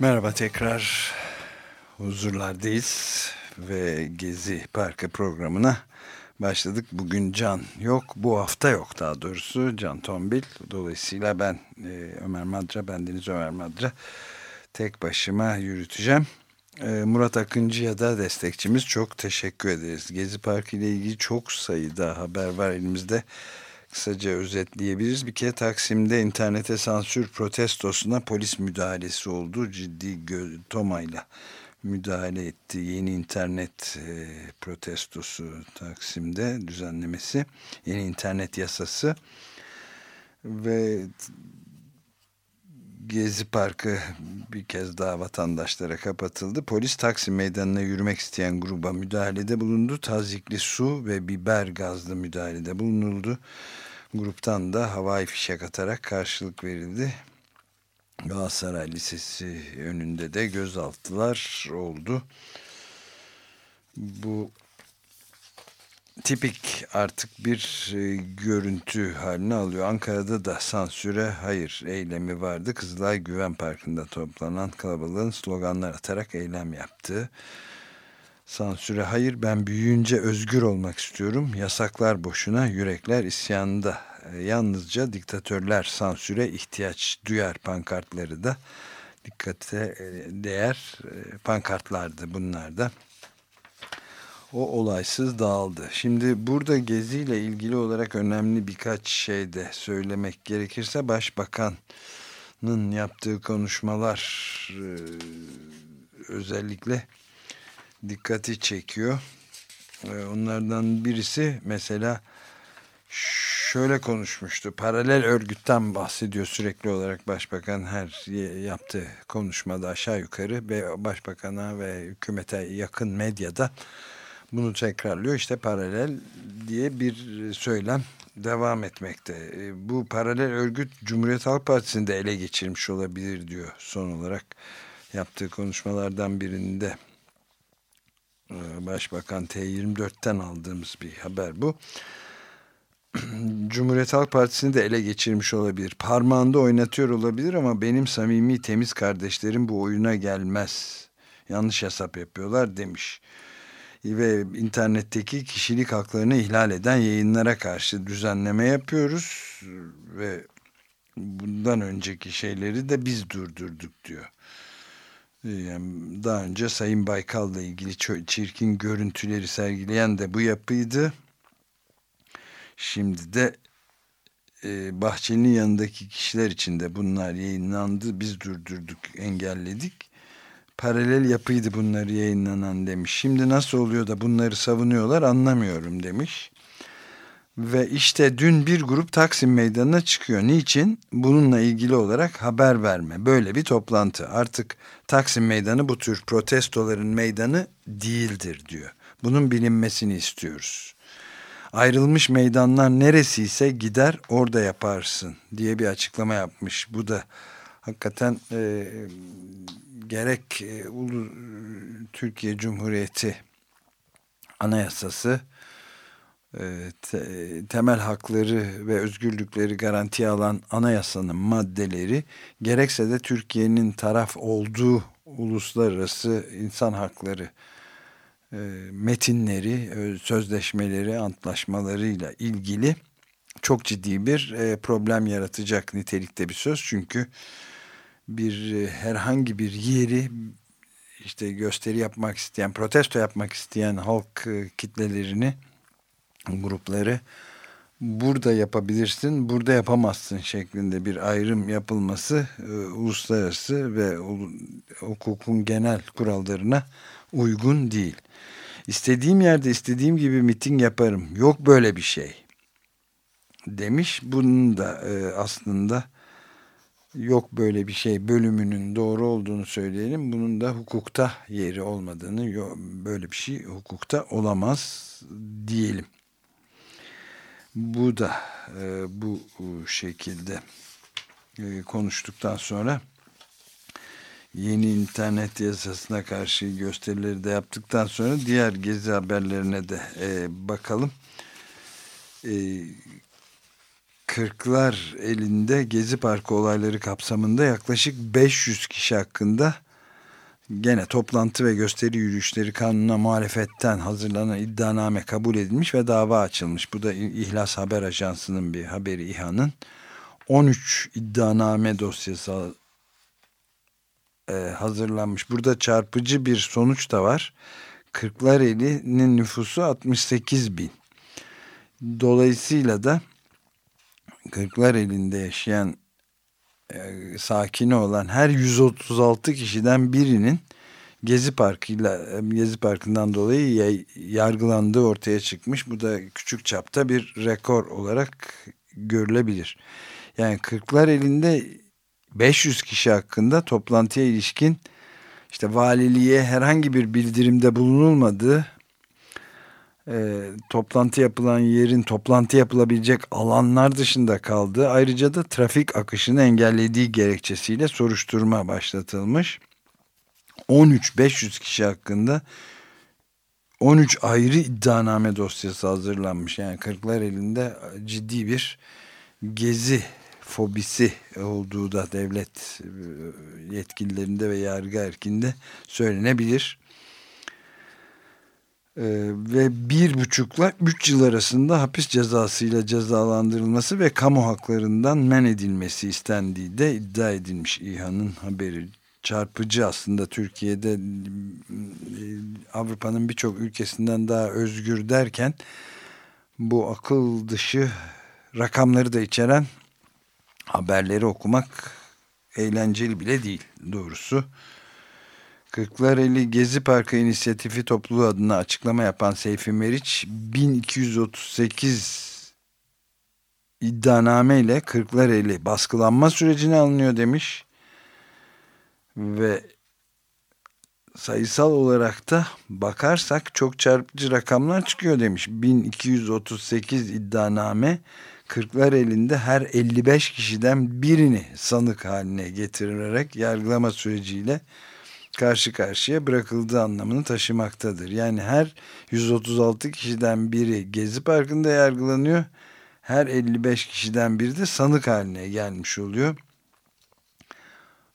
Merhaba tekrar huzurlardayız ve Gezi Parkı programına başladık. Bugün Can yok, bu hafta yok daha doğrusu Can Tombil. Dolayısıyla ben e, Ömer Madra, ben Deniz Ömer Madra tek başıma yürüteceğim. E, Murat Akıncı'ya da destekçimiz çok teşekkür ederiz. Gezi Parkı ile ilgili çok sayıda haber var elimizde kısaca özetleyebiliriz. Bir kere Taksim'de internete sansür protestosuna polis müdahalesi oldu. Ciddi tomayla müdahale etti. Yeni internet e, protestosu Taksim'de düzenlemesi. Yeni internet yasası ve Gezi Parkı bir kez daha vatandaşlara kapatıldı. Polis Taksim Meydanı'na yürümek isteyen gruba müdahalede bulundu. Tazikli su ve biber gazlı müdahalede bulunuldu. Gruptan da havai fişek atarak karşılık verildi. Galatasaray Lisesi önünde de gözaltılar oldu. Bu tipik artık bir e, görüntü haline alıyor. Ankara'da da sansüre hayır eylemi vardı. Kızılay Güven Parkı'nda toplanan kalabalığın sloganlar atarak eylem yaptığı. Sansüre hayır ben büyüyünce özgür olmak istiyorum. Yasaklar boşuna yürekler isyanda. E, yalnızca diktatörler sansüre ihtiyaç duyar pankartları da dikkate e, değer e, pankartlardı bunlar da. O olaysız dağıldı. Şimdi burada geziyle ilgili olarak önemli birkaç şey de söylemek gerekirse başbakanın yaptığı konuşmalar özellikle dikkati çekiyor. Onlardan birisi mesela şöyle konuşmuştu. Paralel örgütten bahsediyor sürekli olarak başbakan her yaptığı konuşmada aşağı yukarı ve başbakana ve hükümete yakın medyada bunu tekrarlıyor. İşte paralel diye bir söylem devam etmekte. Bu paralel örgüt Cumhuriyet Halk Partisi'nde ele geçirmiş olabilir diyor son olarak yaptığı konuşmalardan birinde. Ee, Başbakan T24'ten aldığımız bir haber bu. Cumhuriyet Halk Partisi'ni de ele geçirmiş olabilir. Parmağında oynatıyor olabilir ama benim samimi temiz kardeşlerim bu oyuna gelmez. Yanlış hesap yapıyorlar demiş. Ve internetteki kişilik haklarını ihlal eden yayınlara karşı düzenleme yapıyoruz. Ve bundan önceki şeyleri de biz durdurduk diyor. Yani daha önce Sayın Baykal'la ilgili çirkin görüntüleri sergileyen de bu yapıydı. Şimdi de e, Bahçeli'nin yanındaki kişiler için de bunlar yayınlandı. Biz durdurduk, engelledik. Paralel yapıydı bunları yayınlanan demiş. Şimdi nasıl oluyor da bunları savunuyorlar anlamıyorum demiş. Ve işte dün bir grup Taksim Meydanı'na çıkıyor. Niçin? Bununla ilgili olarak haber verme. Böyle bir toplantı. Artık Taksim Meydanı bu tür protestoların meydanı değildir diyor. Bunun bilinmesini istiyoruz ayrılmış meydanlar neresiyse gider orada yaparsın diye bir açıklama yapmış. Bu da hakikaten e, gerek e, Ulu, Türkiye Cumhuriyeti Anayasası te, temel hakları ve özgürlükleri garantiye alan anayasanın maddeleri gerekse de Türkiye'nin taraf olduğu uluslararası insan hakları e, metinleri, sözleşmeleri, antlaşmalarıyla ilgili çok ciddi bir e, problem yaratacak nitelikte bir söz. Çünkü bir e, herhangi bir yeri işte gösteri yapmak isteyen, protesto yapmak isteyen halk kitlelerini, grupları burada yapabilirsin, burada yapamazsın şeklinde bir ayrım yapılması uluslararası ve hukukun genel kurallarına uygun değil. İstediğim yerde istediğim gibi miting yaparım. Yok böyle bir şey demiş. Bunun da e, aslında yok böyle bir şey bölümünün doğru olduğunu söyleyelim. Bunun da hukukta yeri olmadığını, böyle bir şey hukukta olamaz diyelim. Bu da e, bu şekilde e, konuştuktan sonra yeni internet yasasına karşı gösterileri de yaptıktan sonra diğer gezi haberlerine de e, bakalım. E, Kırklar elinde Gezi Parkı olayları kapsamında yaklaşık 500 kişi hakkında gene toplantı ve gösteri yürüyüşleri kanuna muhalefetten hazırlanan iddianame kabul edilmiş ve dava açılmış. Bu da İhlas Haber Ajansı'nın bir haberi İHA'nın 13 iddianame dosyası e, hazırlanmış. Burada çarpıcı bir sonuç da var. Kırklareli'nin nüfusu 68 bin. Dolayısıyla da Kırklar elinde yaşayan e, sakini olan her 136 kişiden birinin Gezi Parkı'yla e, Gezi Parkı'ndan dolayı yargılandığı ortaya çıkmış. Bu da küçük çapta bir rekor olarak görülebilir. Yani Kırklar elinde 500 kişi hakkında toplantıya ilişkin işte valiliğe herhangi bir bildirimde bulunulmadığı e, toplantı yapılan yerin toplantı yapılabilecek alanlar dışında kaldı. Ayrıca da trafik akışını engellediği gerekçesiyle soruşturma başlatılmış. 13-500 kişi hakkında 13 ayrı iddianame dosyası hazırlanmış. Yani Kırklar elinde ciddi bir gezi fobisi olduğu da devlet e, yetkililerinde ve yargı erkinde söylenebilir. Ee, ve bir buçukla üç yıl arasında hapis cezasıyla cezalandırılması ve kamu haklarından men edilmesi istendiği de iddia edilmiş İHA'nın haberi. Çarpıcı aslında Türkiye'de e, Avrupa'nın birçok ülkesinden daha özgür derken bu akıl dışı rakamları da içeren haberleri okumak eğlenceli bile değil doğrusu. Kırklareli Gezi Parkı İnisiyatifi Topluluğu adına açıklama yapan Seyfi Meriç 1238 iddianame ile Kırklareli baskılanma sürecine alınıyor demiş ve sayısal olarak da bakarsak çok çarpıcı rakamlar çıkıyor demiş. 1238 iddianame Kırklar elinde her 55 kişiden birini sanık haline getirerek yargılama süreciyle karşı karşıya bırakıldığı anlamını taşımaktadır. Yani her 136 kişiden biri Gezi Parkı'nda yargılanıyor. Her 55 kişiden biri de sanık haline gelmiş oluyor.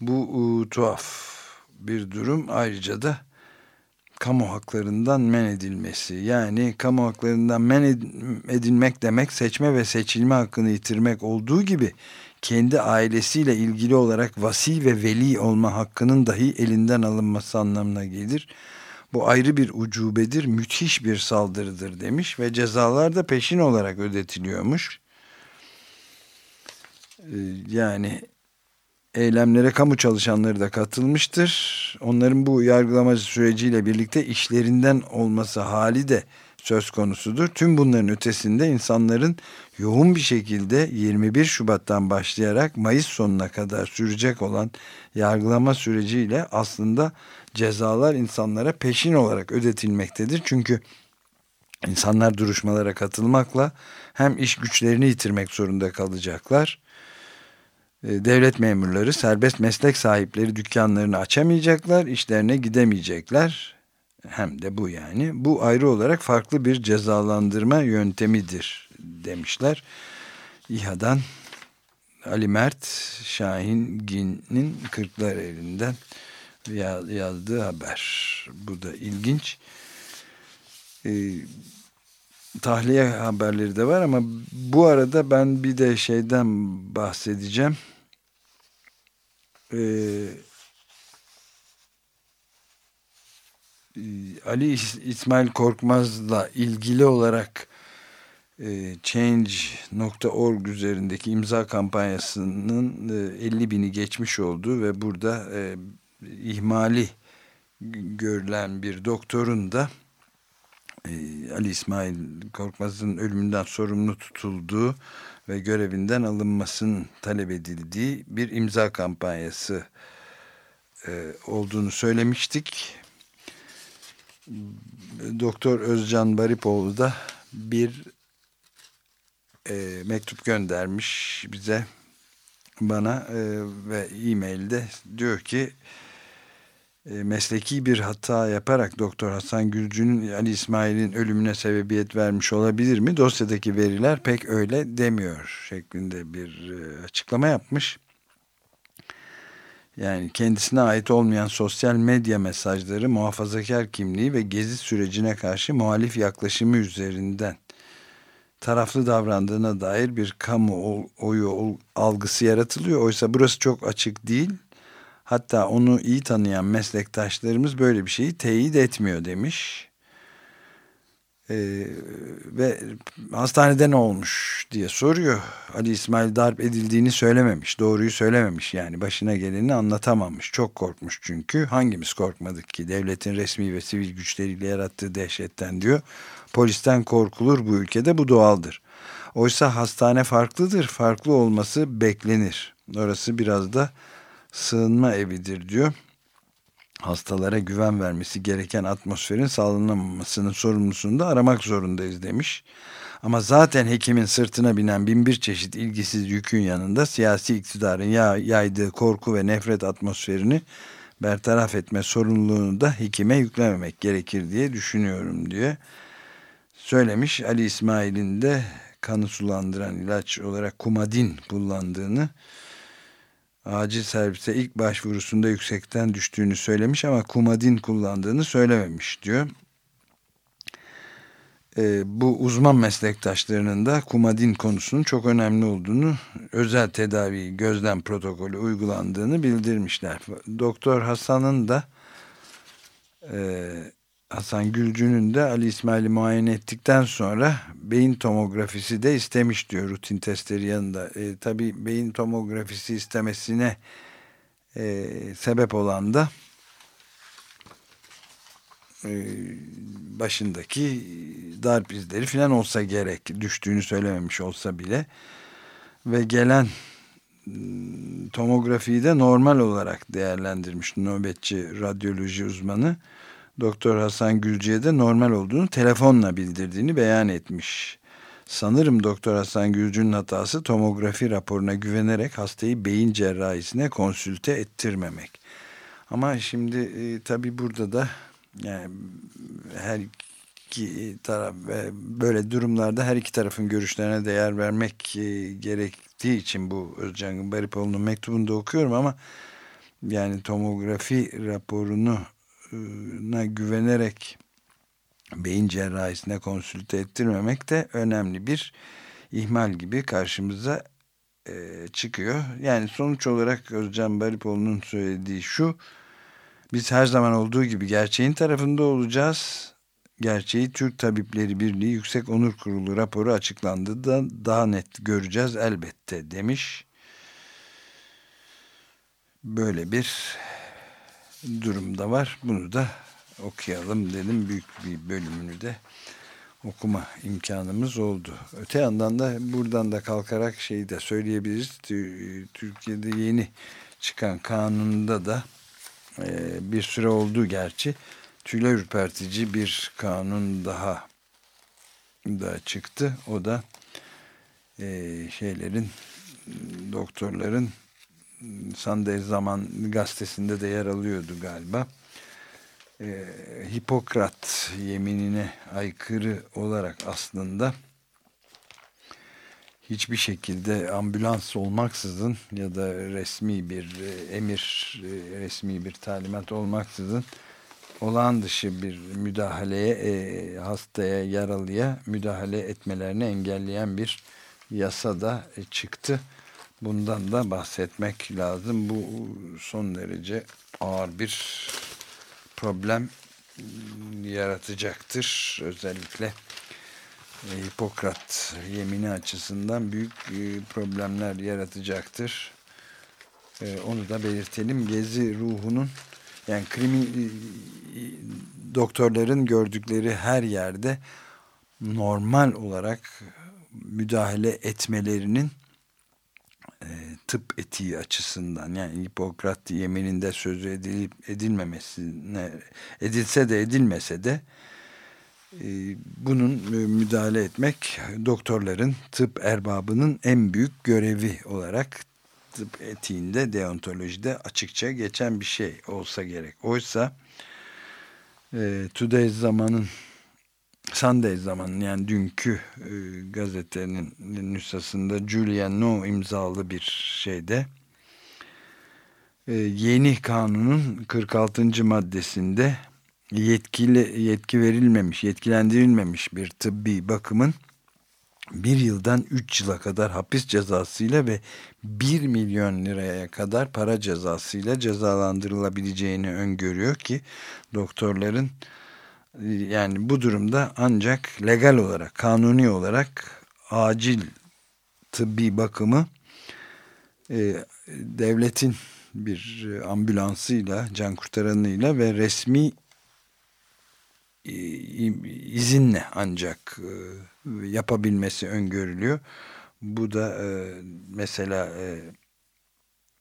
Bu e, tuhaf bir durum. Ayrıca da kamu haklarından men edilmesi. Yani kamu haklarından men edilmek demek seçme ve seçilme hakkını yitirmek olduğu gibi kendi ailesiyle ilgili olarak vasi ve veli olma hakkının dahi elinden alınması anlamına gelir. Bu ayrı bir ucubedir, müthiş bir saldırıdır demiş ve cezalar da peşin olarak ödetiliyormuş. Ee, yani eylemlere kamu çalışanları da katılmıştır. Onların bu yargılama süreciyle birlikte işlerinden olması hali de söz konusudur. Tüm bunların ötesinde insanların yoğun bir şekilde 21 Şubat'tan başlayarak Mayıs sonuna kadar sürecek olan yargılama süreciyle aslında cezalar insanlara peşin olarak ödetilmektedir. Çünkü insanlar duruşmalara katılmakla hem iş güçlerini yitirmek zorunda kalacaklar. Ee, devlet memurları, serbest meslek sahipleri dükkanlarını açamayacaklar, işlerine gidemeyecekler hem de bu yani. Bu ayrı olarak farklı bir cezalandırma yöntemidir demişler. İHA'dan Ali Mert Şahin Gin'in Kırklar elinden yazdığı haber. Bu da ilginç. Ee, tahliye haberleri de var ama bu arada ben bir de şeyden bahsedeceğim. Ee, e, Ali İsmail Korkmaz'la ilgili olarak e, Change.org üzerindeki imza kampanyasının 50 e, bini geçmiş olduğu ve burada ihmali görülen bir doktorun da e, Ali İsmail Korkmaz'ın ölümünden sorumlu tutulduğu ve görevinden alınmasının talep edildiği bir imza kampanyası e, olduğunu söylemiştik. Doktor Özcan Baripoğlu da bir e, mektup göndermiş bize bana e, ve e-mailde diyor ki e, mesleki bir hata yaparak Doktor Hasan Gülcü'nün Ali İsmail'in ölümüne sebebiyet vermiş olabilir mi? Dosyadaki veriler pek öyle demiyor şeklinde bir e, açıklama yapmış. Yani kendisine ait olmayan sosyal medya mesajları, muhafazakar kimliği ve gezi sürecine karşı muhalif yaklaşımı üzerinden taraflı davrandığına dair bir kamu oyu algısı yaratılıyor. Oysa burası çok açık değil. Hatta onu iyi tanıyan meslektaşlarımız böyle bir şeyi teyit etmiyor demiş. Ee, ve hastanede ne olmuş diye soruyor. Ali İsmail darp edildiğini söylememiş. Doğruyu söylememiş yani başına geleni anlatamamış. Çok korkmuş çünkü. Hangimiz korkmadık ki devletin resmi ve sivil güçleriyle yarattığı dehşetten diyor. Polisten korkulur bu ülkede bu doğaldır. Oysa hastane farklıdır. Farklı olması beklenir. Orası biraz da sığınma evidir diyor. Hastalara güven vermesi gereken atmosferin sağlanamamasının sorumlusunu da aramak zorundayız demiş. Ama zaten hekimin sırtına binen binbir çeşit ilgisiz yükün yanında siyasi iktidarın yaydığı korku ve nefret atmosferini bertaraf etme sorumluluğunu da hekime yüklememek gerekir diye düşünüyorum diye söylemiş. Ali İsmail'in de kanı sulandıran ilaç olarak kumadin kullandığını acil servise ilk başvurusunda yüksekten düştüğünü söylemiş ama kumadin kullandığını söylememiş diyor. E, bu uzman meslektaşlarının da kumadin konusunun çok önemli olduğunu, özel tedavi gözlem protokolü uygulandığını bildirmişler. Doktor Hasan'ın da e, Hasan Gülcü'nün de Ali İsmail'i muayene ettikten sonra beyin tomografisi de istemiş diyor rutin testleri yanında. E, Tabi beyin tomografisi istemesine e, sebep olan da e, başındaki darp izleri falan olsa gerek düştüğünü söylememiş olsa bile ve gelen ıı, tomografiyi de normal olarak değerlendirmiş nöbetçi radyoloji uzmanı Doktor Hasan Gülcü'ye de normal olduğunu telefonla bildirdiğini beyan etmiş. Sanırım Doktor Hasan Gülcü'nün hatası tomografi raporuna güvenerek hastayı beyin cerrahisine konsülte ettirmemek. Ama şimdi e, tabi burada da yani her iki taraf ve böyle durumlarda her iki tarafın görüşlerine değer vermek e, gerektiği için bu Özcan Baripoğlu'nun mektubunu da okuyorum ama yani tomografi raporunu güvenerek beyin cerrahisine konsülte ettirmemek de önemli bir ihmal gibi karşımıza e, çıkıyor. Yani sonuç olarak Özcan Baripoğlu'nun söylediği şu, biz her zaman olduğu gibi gerçeğin tarafında olacağız. Gerçeği Türk Tabipleri Birliği Yüksek Onur Kurulu raporu açıklandı da daha net göreceğiz elbette demiş. Böyle bir durumda var. Bunu da okuyalım dedim. Büyük bir bölümünü de okuma imkanımız oldu. Öte yandan da buradan da kalkarak şeyi de söyleyebiliriz. Türkiye'de yeni çıkan kanunda da e, bir süre oldu gerçi. Tüyler ürpertici bir kanun daha da çıktı. O da e, şeylerin doktorların Sunday Zaman gazetesinde de yer alıyordu galiba. Ee, Hipokrat yeminine aykırı olarak aslında hiçbir şekilde ambulans olmaksızın ya da resmi bir e, emir, e, resmi bir talimat olmaksızın olağan dışı bir müdahaleye, e, hastaya, yaralıya müdahale etmelerini engelleyen bir yasa da e, çıktı. Bundan da bahsetmek lazım. Bu son derece ağır bir problem yaratacaktır. Özellikle e, Hipokrat yemini açısından büyük e, problemler yaratacaktır. E, onu da belirtelim. Gezi ruhunun Yani krimin doktorların gördükleri her yerde normal olarak müdahale etmelerinin tıp etiği açısından yani Hipokrat yemininde sözü edilip edilmemesine edilse de edilmese de e, bunun müdahale etmek doktorların tıp erbabının en büyük görevi olarak tıp etiğinde deontolojide açıkça geçen bir şey olsa gerek. Oysa e, zamanın Sunday zamanın yani dünkü e, gazetenin nüshasında Julian No imzalı bir şeyde e, yeni kanunun 46. maddesinde yetkili yetki verilmemiş, yetkilendirilmemiş bir tıbbi bakımın bir yıldan üç yıla kadar hapis cezasıyla ve bir milyon liraya kadar para cezasıyla cezalandırılabileceğini öngörüyor ki doktorların yani bu durumda ancak legal olarak, kanuni olarak acil tıbbi bakımı e, devletin bir ambulansıyla, can kurtaranıyla ve resmi e, izinle ancak e, yapabilmesi öngörülüyor. Bu da e, mesela e,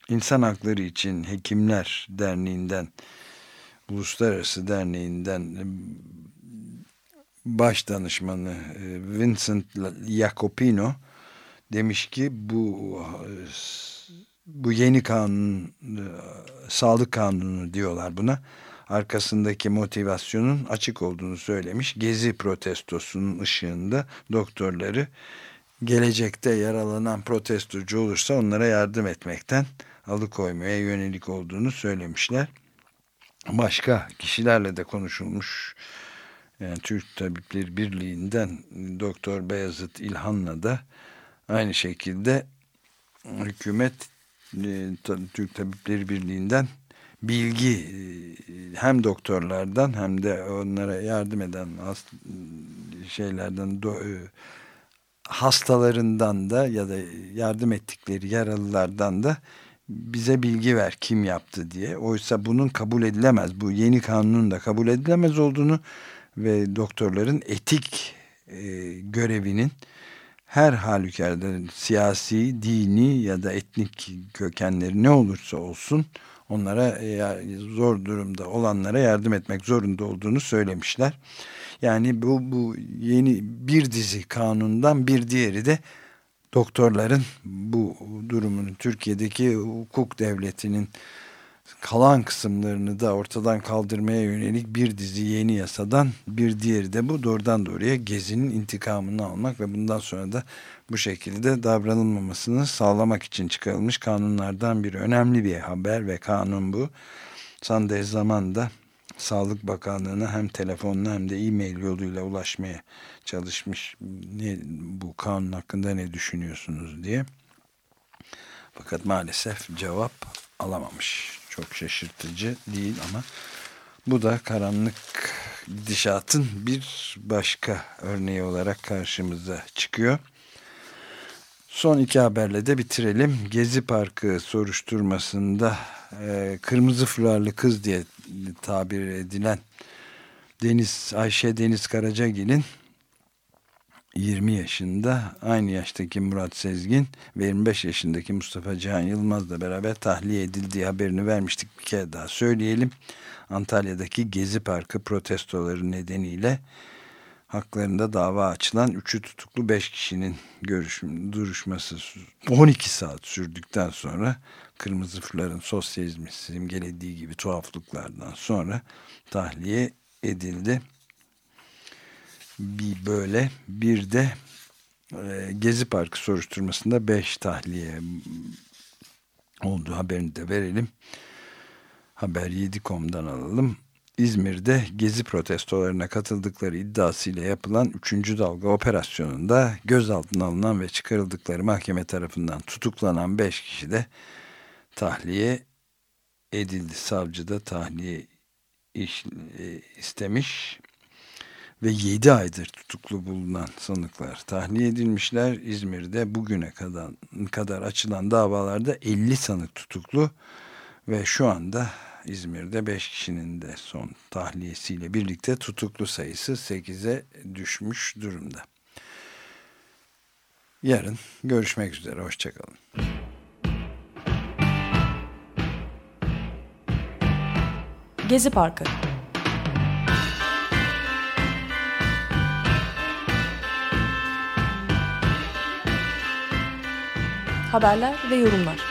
İnsan Hakları için Hekimler Derneği'nden Uluslararası Derneği'nden e, baş danışmanı e, Vincent Jacopino demiş ki bu bu yeni kanun e, sağlık kanunu diyorlar buna arkasındaki motivasyonun açık olduğunu söylemiş. Gezi protestosunun ışığında doktorları gelecekte yaralanan protestocu olursa onlara yardım etmekten alıkoymaya yönelik olduğunu söylemişler başka kişilerle de konuşulmuş. Yani Türk Tabipleri Birliği'nden Doktor Beyazıt İlhan'la da aynı şekilde hükümet e, Türk Tabipleri Birliği'nden bilgi e, hem doktorlardan hem de onlara yardım eden şeylerden e, hastalarından da ya da yardım ettikleri yaralılardan da bize bilgi ver kim yaptı diye. Oysa bunun kabul edilemez. Bu yeni kanunun da kabul edilemez olduğunu ve doktorların etik e, görevinin her halükarda siyasi, dini ya da etnik kökenleri ne olursa olsun onlara e, zor durumda olanlara yardım etmek zorunda olduğunu söylemişler. Yani bu, bu yeni bir dizi kanundan bir diğeri de doktorların bu durumunu Türkiye'deki hukuk devletinin kalan kısımlarını da ortadan kaldırmaya yönelik bir dizi yeni yasadan bir diğeri de bu doğrudan doğruya Gezi'nin intikamını almak ve bundan sonra da bu şekilde davranılmamasını sağlamak için çıkarılmış kanunlardan bir önemli bir haber ve kanun bu. Sunday zamanda Sağlık Bakanlığı'na hem telefonla hem de e-mail yoluyla ulaşmaya çalışmış. Ne, bu kanun hakkında ne düşünüyorsunuz diye. Fakat maalesef cevap alamamış. Çok şaşırtıcı değil ama bu da karanlık gidişatın bir başka örneği olarak karşımıza çıkıyor. Son iki haberle de bitirelim. Gezi Parkı soruşturmasında e, kırmızı fularlı kız diye tabir edilen Deniz Ayşe Deniz Karacagil'in 20 yaşında aynı yaştaki Murat Sezgin ve 25 yaşındaki Mustafa Cihan Yılmaz'la beraber tahliye edildiği haberini vermiştik bir kere daha söyleyelim. Antalya'daki Gezi Parkı protestoları nedeniyle haklarında dava açılan üçü tutuklu beş kişinin görüşüm, duruşması 12 saat sürdükten sonra Kırmızı Fırların sosyalizmi simgelediği gibi tuhaflıklardan sonra tahliye edildi. Bir böyle bir de e, Gezi Parkı soruşturmasında beş tahliye olduğu haberini de verelim. Haber 7.com'dan alalım. İzmir'de gezi protestolarına katıldıkları iddiasıyla yapılan 3. dalga operasyonunda gözaltına alınan ve çıkarıldıkları mahkeme tarafından tutuklanan 5 kişi de tahliye edildi. Savcı da tahliye iş, e, istemiş ve 7 aydır tutuklu bulunan sanıklar tahliye edilmişler. İzmir'de bugüne kadar, kadar açılan davalarda 50 sanık tutuklu ve şu anda İzmir'de 5 kişinin de son tahliyesiyle birlikte tutuklu sayısı 8'e düşmüş durumda. Yarın görüşmek üzere. Hoşçakalın. Gezi Parkı Haberler ve yorumlar